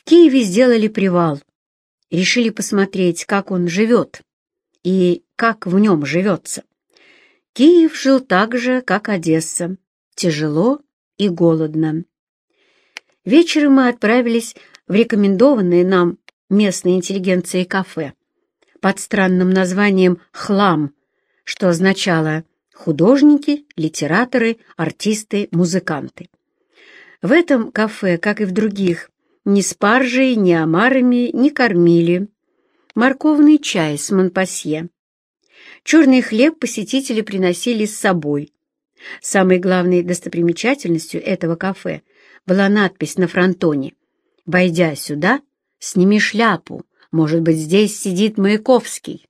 В Киеве сделали привал. Решили посмотреть, как он живет и как в нем живется. Киев жил так же, как Одесса, тяжело и голодно. Вечером мы отправились в рекомендованное нам местной интеллигенцией кафе под странным названием «Хлам», что означало «художники, литераторы, артисты, музыканты». В этом кафе, как и в других, ни спаржей, ни омарами не кормили. Морковный чай с Монпасье. Черный хлеб посетители приносили с собой. Самой главной достопримечательностью этого кафе была надпись на фронтоне «Войдя сюда, сними шляпу, может быть, здесь сидит Маяковский».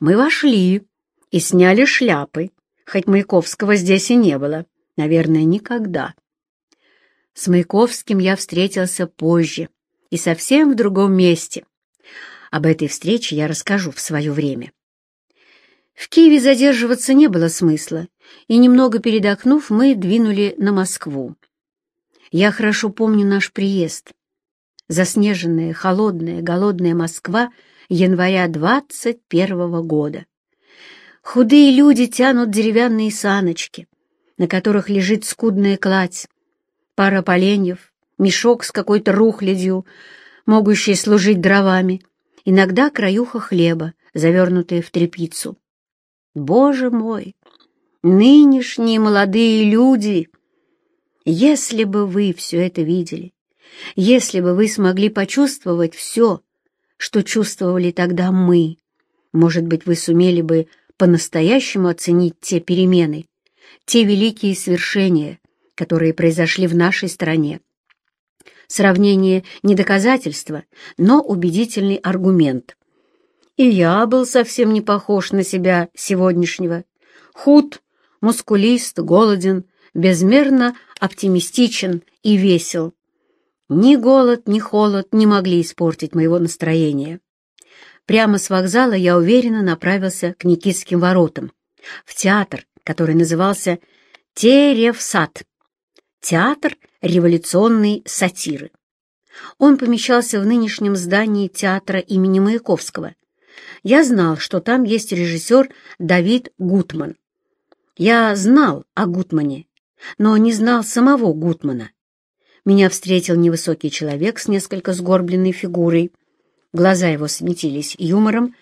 Мы вошли и сняли шляпы, хоть Маяковского здесь и не было, наверное, никогда. С Маяковским я встретился позже и совсем в другом месте. Об этой встрече я расскажу в свое время. В Киеве задерживаться не было смысла, и, немного передохнув, мы двинули на Москву. Я хорошо помню наш приезд. Заснеженная, холодная, голодная Москва января двадцать первого года. Худые люди тянут деревянные саночки, на которых лежит скудная кладь, пара поленьев, мешок с какой-то рухлядью, могущий служить дровами, иногда краюха хлеба, завернутая в тряпицу. Боже мой! Нынешние молодые люди! Если бы вы все это видели, если бы вы смогли почувствовать все, что чувствовали тогда мы, может быть, вы сумели бы по-настоящему оценить те перемены, те великие свершения, которые произошли в нашей стране. Сравнение не доказательство, но убедительный аргумент. И я был совсем не похож на себя сегодняшнего. Худ, мускулист, голоден, безмерно оптимистичен и весел. Ни голод, ни холод не могли испортить моего настроения. Прямо с вокзала я уверенно направился к Никитским воротам, в театр, который назывался Теревсад. Театр революционной сатиры. Он помещался в нынешнем здании театра имени Маяковского. Я знал, что там есть режиссер Давид Гутман. Я знал о Гутмане, но не знал самого Гутмана. Меня встретил невысокий человек с несколько сгорбленной фигурой. Глаза его светились юмором,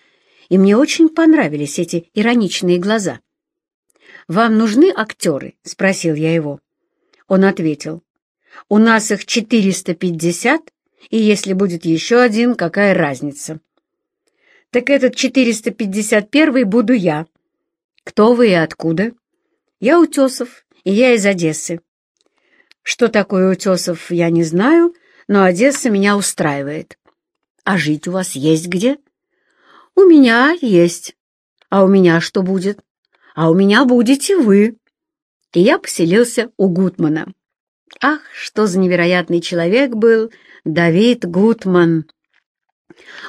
и мне очень понравились эти ироничные глаза. «Вам нужны актеры?» — спросил я его. Он ответил, «У нас их 450, и если будет еще один, какая разница?» «Так этот 451-й буду я». «Кто вы и откуда?» «Я Утесов, и я из Одессы». «Что такое Утесов, я не знаю, но Одесса меня устраивает». «А жить у вас есть где?» «У меня есть. А у меня что будет?» «А у меня будете вы» и я поселился у Гутмана. Ах, что за невероятный человек был Давид Гутман!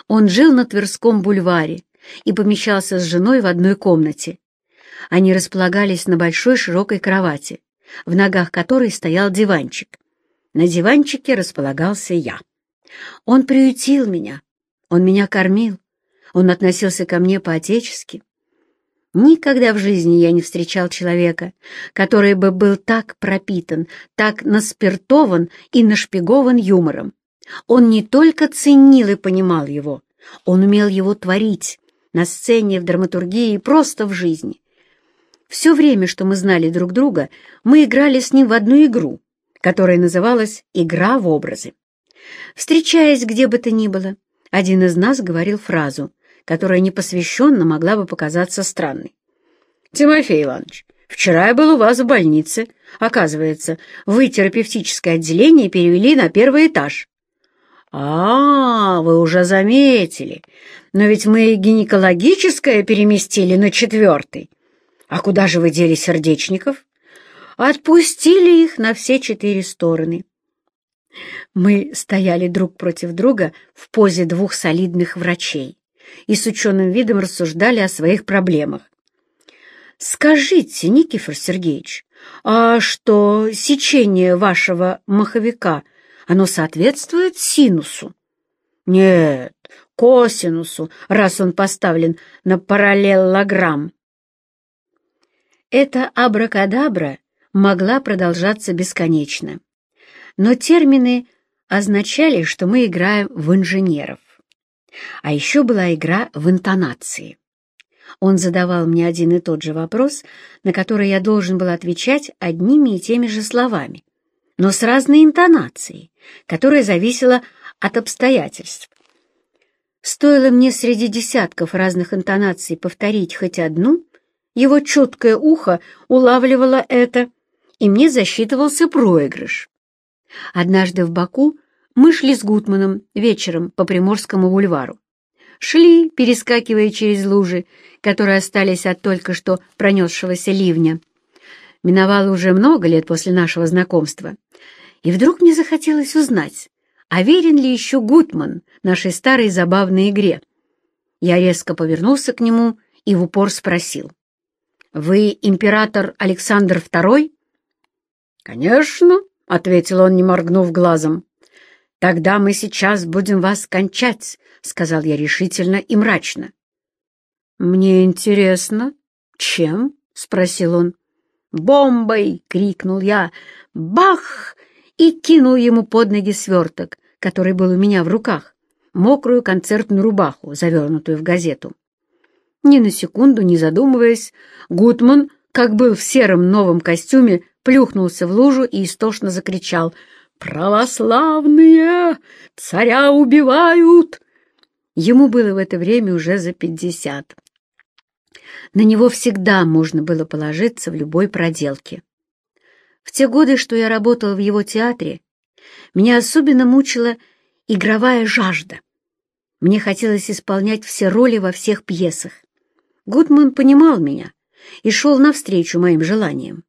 Он жил на Тверском бульваре и помещался с женой в одной комнате. Они располагались на большой широкой кровати, в ногах которой стоял диванчик. На диванчике располагался я. Он приютил меня, он меня кормил, он относился ко мне по-отечески. Никогда в жизни я не встречал человека, который бы был так пропитан, так наспиртован и нашпигован юмором. Он не только ценил и понимал его, он умел его творить на сцене, в драматургии и просто в жизни. Все время, что мы знали друг друга, мы играли с ним в одну игру, которая называлась «Игра в образы». Встречаясь где бы то ни было, один из нас говорил фразу которая непосвященно могла бы показаться странной. «Тимофей Иванович, вчера я был у вас в больнице. Оказывается, вы терапевтическое отделение перевели на первый этаж». «А, вы уже заметили. Но ведь мы гинекологическое переместили на четвертый. А куда же вы дели сердечников?» «Отпустили их на все четыре стороны». Мы стояли друг против друга в позе двух солидных врачей и с ученым видом рассуждали о своих проблемах. «Скажите, Никифор Сергеевич, а что сечение вашего маховика Оно соответствует синусу. Нет, косинусу, раз он поставлен на параллелограмм. Эта абракадабра могла продолжаться бесконечно. Но термины означали, что мы играем в инженеров. А еще была игра в интонации. Он задавал мне один и тот же вопрос, на который я должен был отвечать одними и теми же словами, но с разной интонацией, которая зависела от обстоятельств. Стоило мне среди десятков разных интонаций повторить хоть одну, его чуткое ухо улавливало это, и мне засчитывался проигрыш. Однажды в Баку мы шли с Гутманом вечером по Приморскому бульвару. Шли, перескакивая через лужи, которые остались от только что пронесшегося ливня. Миновало уже много лет после нашего знакомства, и вдруг мне захотелось узнать, а верен ли еще Гутман нашей старой забавной игре. Я резко повернулся к нему и в упор спросил. «Вы император Александр II?» «Конечно», — ответил он, не моргнув глазом. «Тогда мы сейчас будем вас кончать», — сказал я решительно и мрачно. «Мне интересно, чем?» — спросил он. «Бомбой!» — крикнул я. «Бах!» и кинул ему под ноги сверток, который был у меня в руках, мокрую концертную рубаху, завернутую в газету. Ни на секунду не задумываясь, Гутман, как был в сером новом костюме, плюхнулся в лужу и истошно закричал «Православные! Царя убивают!» Ему было в это время уже за пятьдесят. На него всегда можно было положиться в любой проделке. В те годы, что я работала в его театре, меня особенно мучила игровая жажда. Мне хотелось исполнять все роли во всех пьесах. Гудман понимал меня и шел навстречу моим желаниям.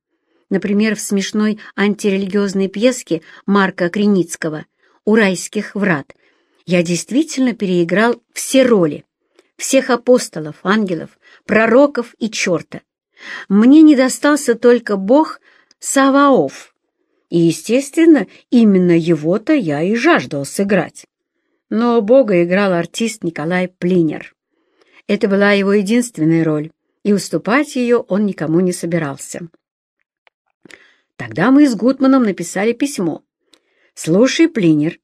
Например, в смешной антирелигиозной пьеске Марка Креницкого «У райских врат» я действительно переиграл все роли, всех апостолов, ангелов, пророков и черта. Мне не достался только бог Саваоф, и, естественно, именно его-то я и жаждал сыграть. Но бога играл артист Николай Плинер. Это была его единственная роль, и уступать ее он никому не собирался. Тогда мы с Гутманом написали письмо. «Слушай, Плинер,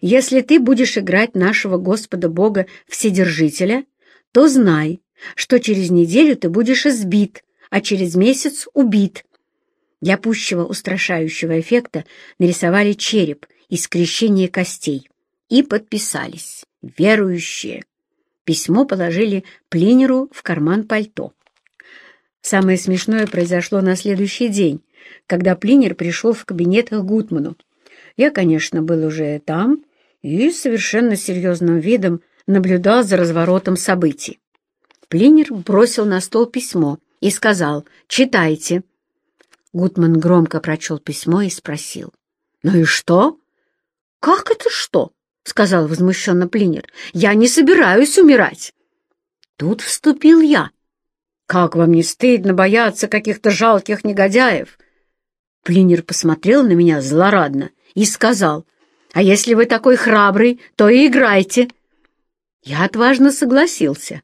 если ты будешь играть нашего Господа Бога Вседержителя, то знай, что через неделю ты будешь избит, а через месяц убит. Для пущего устрашающего эффекта нарисовали череп и скрещение костей и подписались «Верующие». Письмо положили Плинеру в карман пальто. Самое смешное произошло на следующий день, когда Плинер пришел в кабинет к Гутману. Я, конечно, был уже там и совершенно серьезным видом наблюдал за разворотом событий. Плинер бросил на стол письмо и сказал «Читайте». Гутман громко прочел письмо и спросил «Ну и что?» «Как это что?» — сказал возмущенно Плинер. «Я не собираюсь умирать». Тут вступил я. «Как вам не стыдно бояться каких-то жалких негодяев?» Плинер посмотрел на меня злорадно и сказал, «А если вы такой храбрый, то и играйте». Я отважно согласился.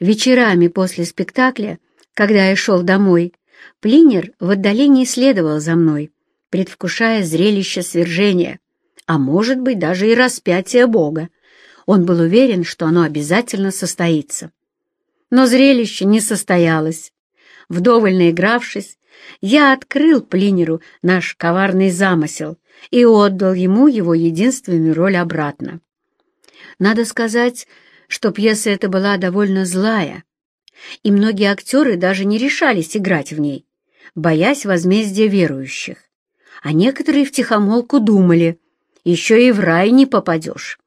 Вечерами после спектакля, когда я шел домой, Плинер в отдалении следовал за мной, предвкушая зрелище свержения, а может быть даже и распятия Бога. Он был уверен, что оно обязательно состоится. Но зрелище не состоялось. Вдоволь наигравшись, я открыл Плинеру наш коварный замысел и отдал ему его единственную роль обратно. Надо сказать, что пьеса эта была довольно злая, и многие актеры даже не решались играть в ней, боясь возмездия верующих. А некоторые втихомолку думали, еще и в рай не попадешь.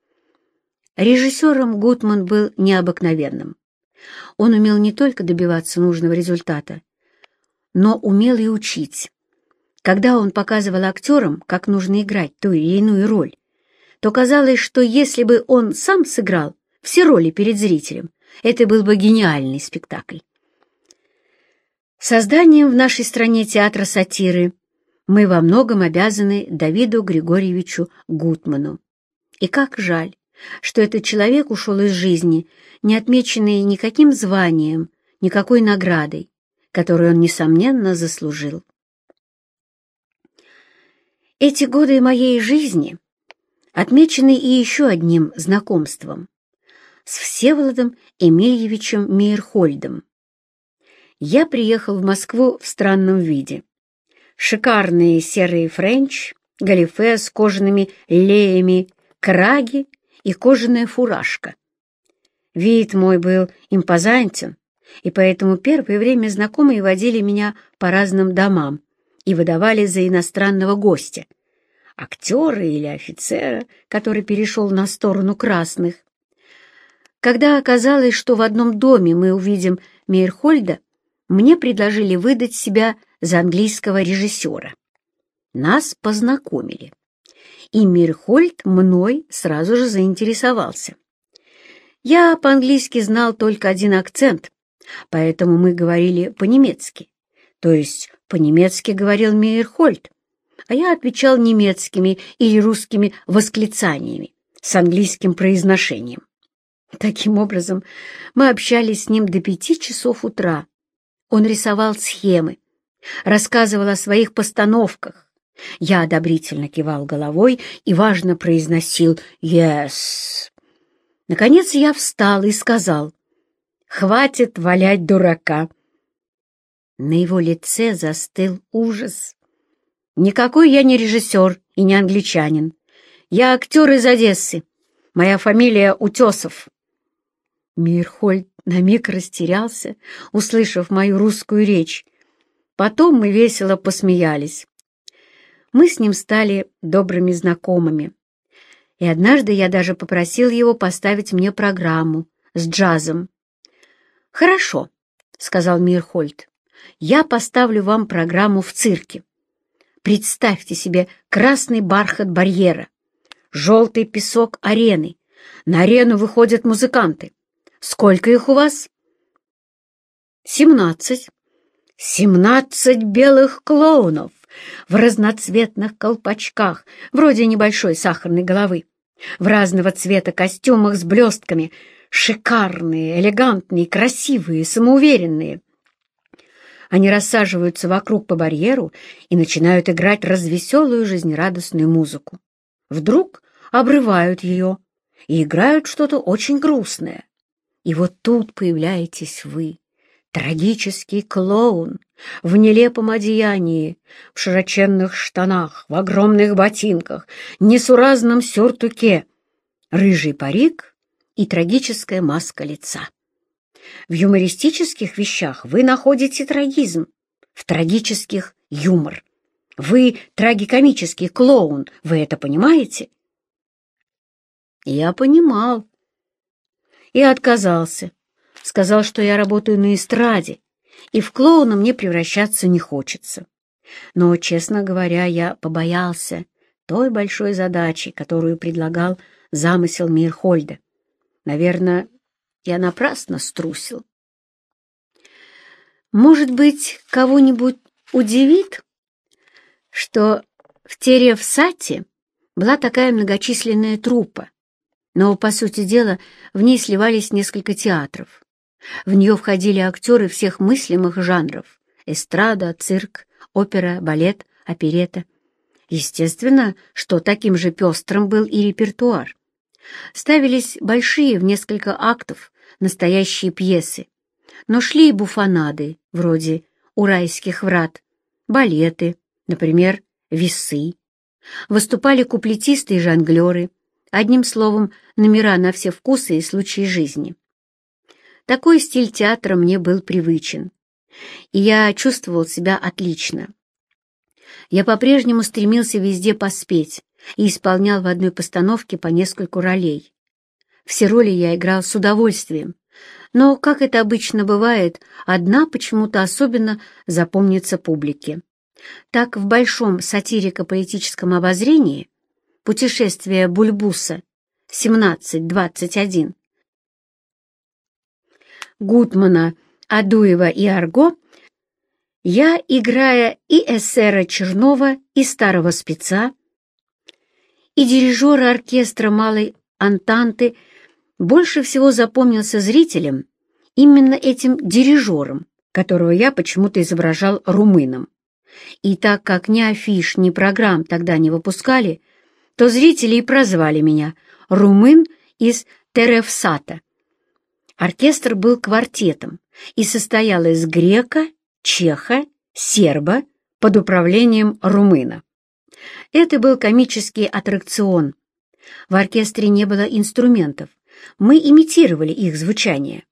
Режиссером Гутман был необыкновенным. Он умел не только добиваться нужного результата, но умел и учить. Когда он показывал актерам, как нужно играть ту или иную роль, то казалось, что если бы он сам сыграл все роли перед зрителем, это был бы гениальный спектакль. Созданием в нашей стране театра сатиры Мы во многом обязаны Давиду Григорьевичу Гутману. И как жаль, что этот человек ушел из жизни, не отмеченный никаким званием, никакой наградой, которую он, несомненно, заслужил. Эти годы моей жизни отмечены и еще одним знакомством с Всеволодом Эмильевичем Мейерхольдом. Я приехал в Москву в странном виде. Шикарные серые френч, галифе с кожаными леями, краги и кожаная фуражка. Вид мой был импозантен, и поэтому первое время знакомые водили меня по разным домам, и выдавали за иностранного гостя, актера или офицера, который перешел на сторону красных. Когда оказалось, что в одном доме мы увидим Мейерхольда, мне предложили выдать себя за английского режиссера. Нас познакомили, и Мейерхольд мной сразу же заинтересовался. Я по-английски знал только один акцент, поэтому мы говорили по-немецки, то есть по-немецки говорил Мейерхольд, а я отвечал немецкими или русскими восклицаниями с английским произношением. Таким образом, мы общались с ним до пяти часов утра. Он рисовал схемы, рассказывал о своих постановках. Я одобрительно кивал головой и важно произносил «Yes». Наконец я встал и сказал «Хватит валять дурака». На его лице застыл ужас. «Никакой я не режиссер и не англичанин. Я актер из Одессы. Моя фамилия Утесов». Мирхольд на миг растерялся, услышав мою русскую речь. Потом мы весело посмеялись. Мы с ним стали добрыми знакомыми. И однажды я даже попросил его поставить мне программу с джазом. «Хорошо», — сказал Мирхольд я поставлю вам программу в цирке. Представьте себе красный бархат барьера, желтый песок арены. На арену выходят музыканты. Сколько их у вас? Семнадцать. Семнадцать белых клоунов в разноцветных колпачках, вроде небольшой сахарной головы, в разного цвета костюмах с блестками, шикарные, элегантные, красивые, самоуверенные. Они рассаживаются вокруг по барьеру и начинают играть развеселую жизнерадостную музыку. Вдруг обрывают ее и играют что-то очень грустное. И вот тут появляетесь вы, трагический клоун, в нелепом одеянии, в широченных штанах, в огромных ботинках, несуразном сюртуке, рыжий парик и трагическая маска лица. В юмористических вещах вы находите трагизм, в трагических — юмор. Вы трагикомический клоун, вы это понимаете? Я понимал. И отказался. Сказал, что я работаю на эстраде, и в клоуна мне превращаться не хочется. Но, честно говоря, я побоялся той большой задачи, которую предлагал замысел Мирхольда. Наверное, я напрасно струсил. Может быть, кого-нибудь удивит, что в Теревсате была такая многочисленная труппа, но, по сути дела, в ней сливались несколько театров. В нее входили актеры всех мыслимых жанров — эстрада, цирк, опера, балет, оперета. Естественно, что таким же пестрым был и репертуар. Ставились большие в несколько актов настоящие пьесы, но шли и буфонады, вроде «У райских врат», балеты, например, «Весы». Выступали куплетисты и жонглеры, одним словом, номера на все вкусы и случаи жизни. Такой стиль театра мне был привычен, и я чувствовал себя отлично. Я по-прежнему стремился везде поспеть и исполнял в одной постановке по нескольку ролей. Все роли я играл с удовольствием, но, как это обычно бывает, одна почему-то особенно запомнится публике. Так в большом сатирико-поэтическом обозрении «Путешествие Бульбуса» 17-21 Гутмана, Адуева и Арго Я, играя и эсера Чернова, и старого спеца, и дирижера оркестра Малой Антанты, больше всего запомнился зрителям именно этим дирижером, которого я почему-то изображал румыном. И так как ни афиш, ни программ тогда не выпускали, то зрители и прозвали меня «Румын из Теревсата». Оркестр был квартетом и состоял из грека, чеха, серба под управлением румына. Это был комический аттракцион. В оркестре не было инструментов, мы имитировали их звучание.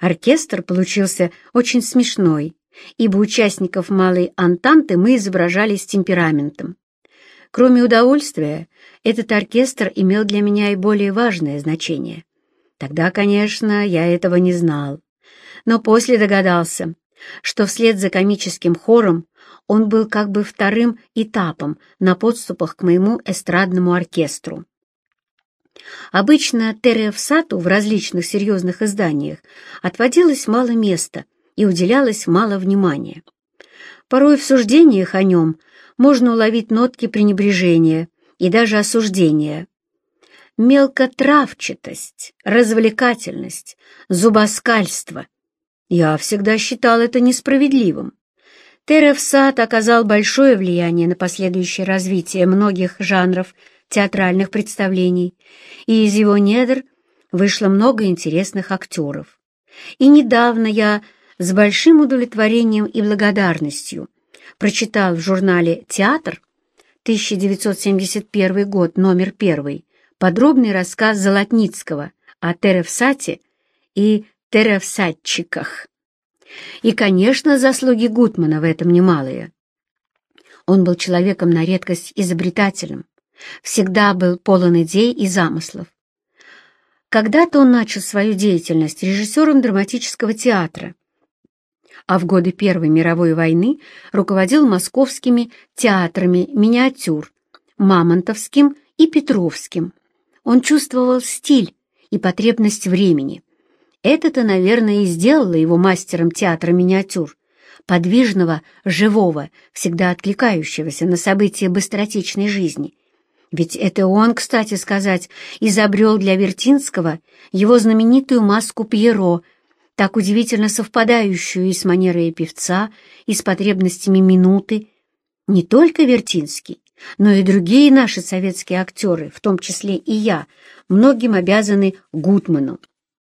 Оркестр получился очень смешной, ибо участников малой антанты мы изображали с темпераментом. Кроме удовольствия, этот оркестр имел для меня и более важное значение. Тогда, конечно, я этого не знал, но после догадался, что вслед за комическим хором он был как бы вторым этапом на подступах к моему эстрадному оркестру. Обычно Терефсату в различных серьезных изданиях отводилось мало места и уделялось мало внимания. Порой в суждениях о нем можно уловить нотки пренебрежения и даже осуждения. Мелкотравчатость, развлекательность, зубоскальство. Я всегда считал это несправедливым. Терефсат оказал большое влияние на последующее развитие многих жанров театральных представлений, и из его недр вышло много интересных актеров. И недавно я с большим удовлетворением и благодарностью прочитал в журнале «Театр» 1971 год, номер первый, подробный рассказ Золотницкого о Теревсате и Теревсатчиках. И, конечно, заслуги Гутмана в этом немалые. Он был человеком на редкость изобретательным, всегда был полон идей и замыслов. Когда-то он начал свою деятельность режиссером драматического театра, а в годы Первой мировой войны руководил московскими театрами миниатюр, Мамонтовским и Петровским. Он чувствовал стиль и потребность времени. Это-то, наверное, и сделало его мастером театра миниатюр, подвижного, живого, всегда откликающегося на события быстротечной жизни – ведь это он, кстати сказать, изобрел для Вертинского его знаменитую маску Пьеро, так удивительно совпадающую и с манерой певца, и с потребностями минуты. Не только Вертинский, но и другие наши советские актеры, в том числе и я, многим обязаны Гутману.